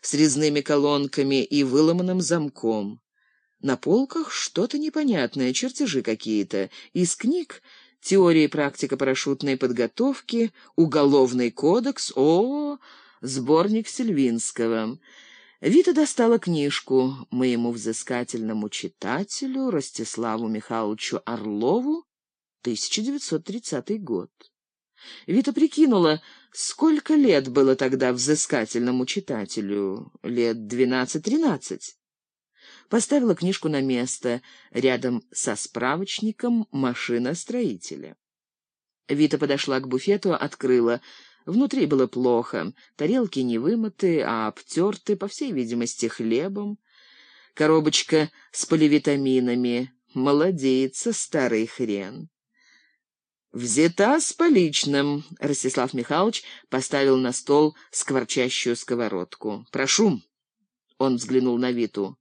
с резными колонками и выломанным замком. На полках что-то непонятное, чертежи какие-то. Из книг теория и практика парашютной подготовки, уголовный кодекс, о, сборник Сильвинского. Вита достала книжку моему взыскательному читателю Ростиславу Михайловичу Орлову, 1930 год. Вита прикинула, сколько лет было тогда взыскательному читателю, лет двенадцать-тринадцать поставила книжку на место рядом со справочником машиностроителя. Вита подошла к буфету, открыла. Внутри было плохо. Тарелки не вымыты, а обтерты, по всей видимости, хлебом. Коробочка с поливитаминами. Молодеется старый хрен. «Взята с поличным», — Ростислав Михайлович поставил на стол скворчащую сковородку. «Прошу». Он взглянул на Виту.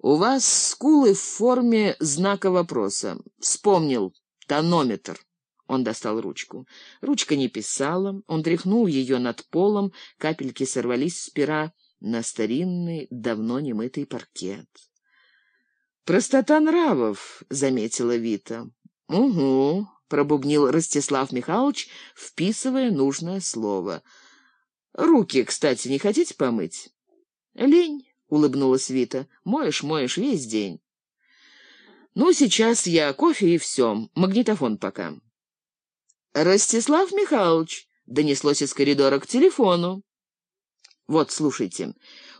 У вас скулы в форме знака вопроса. Вспомнил. Тонометр. Он достал ручку. Ручка не писала. Он тряхнул ее над полом. Капельки сорвались с пера на старинный, давно немытый паркет. «Простота нравов», — заметила Вита. «Угу», — пробубнил Ростислав Михайлович, вписывая нужное слово. «Руки, кстати, не хотите помыть?» «Лень». — улыбнулась Вита. «Моешь, моешь весь день». «Ну, сейчас я кофе и все. Магнитофон пока». «Ростислав Михайлович!» — донеслось из коридора к телефону. «Вот, слушайте».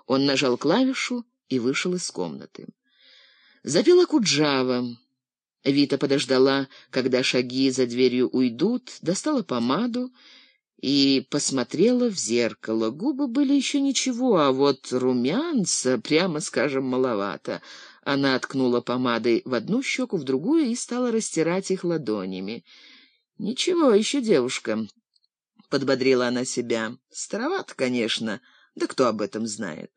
Он нажал клавишу и вышел из комнаты. Запела Куджава. Вита подождала, когда шаги за дверью уйдут, достала помаду и посмотрела в зеркало. Губы были еще ничего, а вот румянца, прямо скажем, маловато. Она откнула помадой в одну щеку, в другую и стала растирать их ладонями. «Ничего, еще девушка», — подбодрила она себя. «Староват, конечно, да кто об этом знает».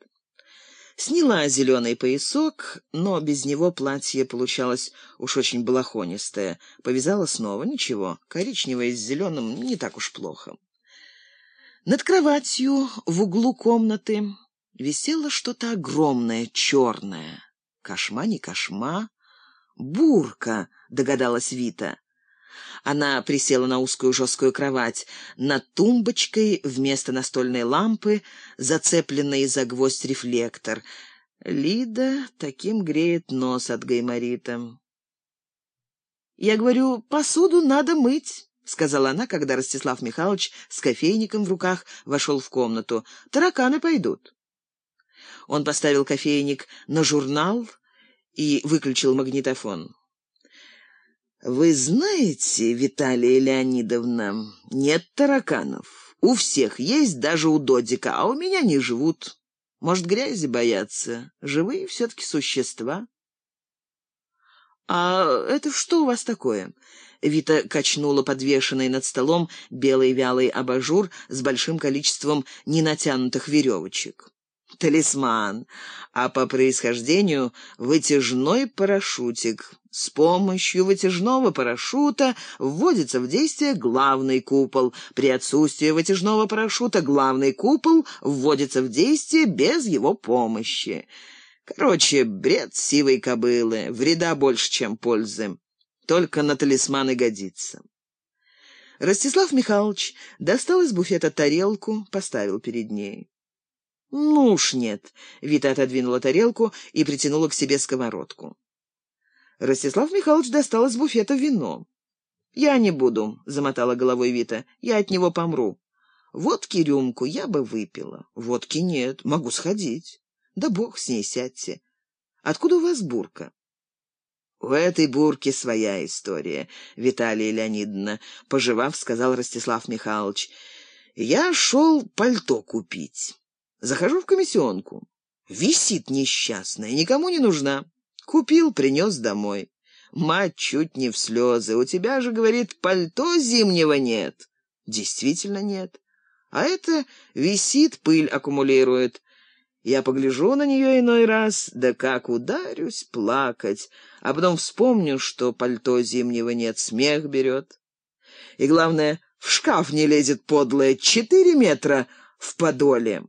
Сняла зеленый поясок, но без него платье получалось уж очень балахонистое. Повязала снова, ничего, коричневое с зеленым не так уж плохо. Над кроватью в углу комнаты висело что-то огромное, черное. Кошма не кошма. Бурка, догадалась Вита. Она присела на узкую жесткую кровать. Над тумбочкой вместо настольной лампы зацепленный за гвоздь рефлектор. Лида таким греет нос от гайморита. «Я говорю, посуду надо мыть». — сказала она, когда Ростислав Михайлович с кофейником в руках вошел в комнату. «Тараканы пойдут». Он поставил кофейник на журнал и выключил магнитофон. «Вы знаете, Виталия Леонидовна, нет тараканов. У всех есть, даже у Додика, а у меня не живут. Может, грязи боятся. Живые все-таки существа». «А это что у вас такое?» Вита качнула подвешенный над столом белый вялый абажур с большим количеством ненатянутых веревочек. Талисман, а по происхождению вытяжной парашютик. С помощью вытяжного парашюта вводится в действие главный купол. При отсутствии вытяжного парашюта главный купол вводится в действие без его помощи. Короче, бред сивой кобылы, вреда больше, чем пользы только на талисманы годится. Ростислав Михайлович достал из буфета тарелку, поставил перед ней. «Ну уж нет», — Вита отодвинула тарелку и притянула к себе сковородку. Ростислав Михайлович достал из буфета вино. «Я не буду», — замотала головой Вита, — «я от него помру. Водки рюмку я бы выпила. Водки нет, могу сходить. Да бог с ней, сядьте. Откуда у вас бурка?» «У этой бурки своя история, Виталия Леонидовна», — пожевав, сказал Ростислав Михайлович. «Я шел пальто купить. Захожу в комиссионку. Висит несчастная, никому не нужна. Купил, принес домой. Мать чуть не в слезы. У тебя же, говорит, пальто зимнего нет. Действительно нет. А это висит, пыль аккумулирует. Я погляжу на нее иной раз, да как ударюсь плакать, а потом вспомню, что пальто зимнего нет, смех берет. И главное, в шкаф не лезет подлое, четыре метра в подоле.